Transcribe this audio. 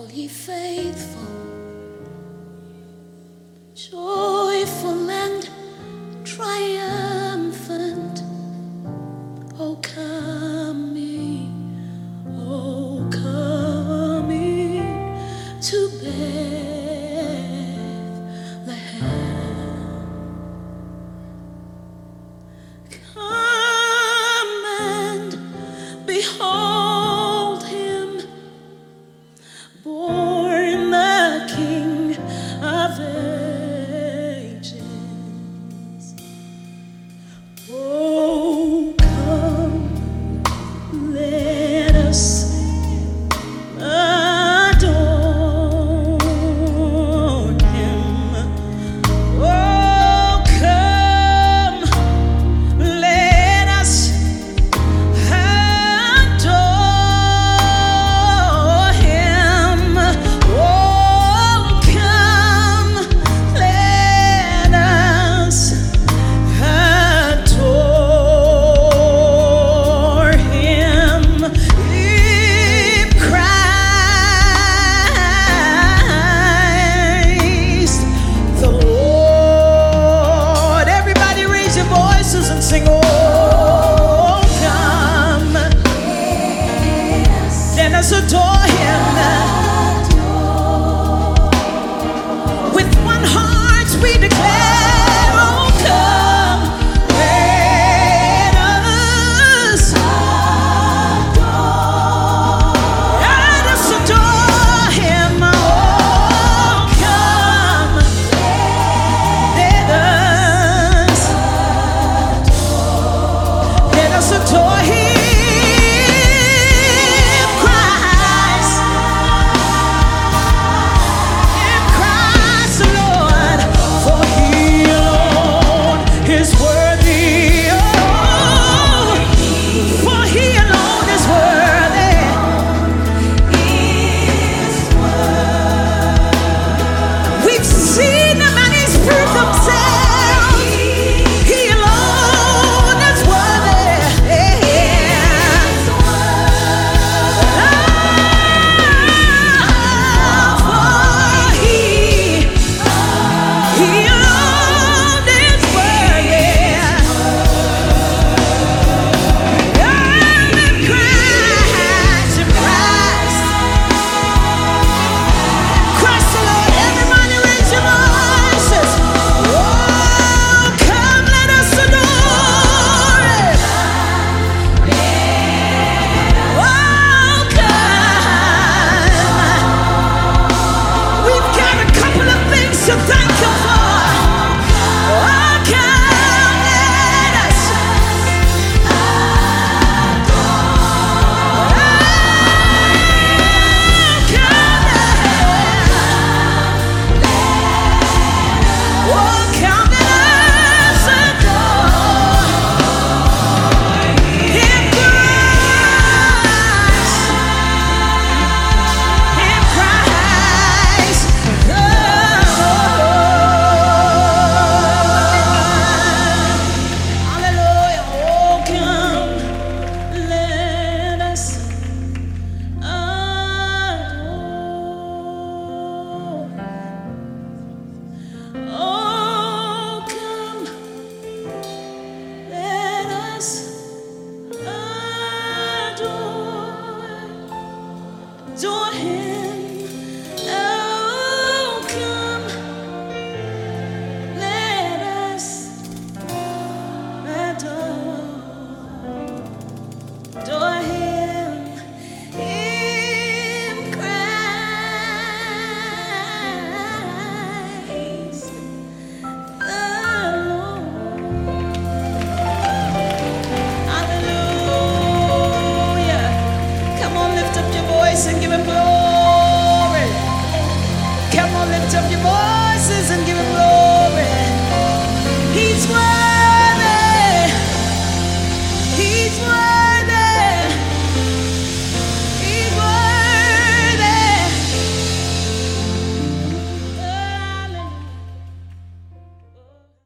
all ye faithful, joyful and triumphant, O come. Oh. lift up your voices and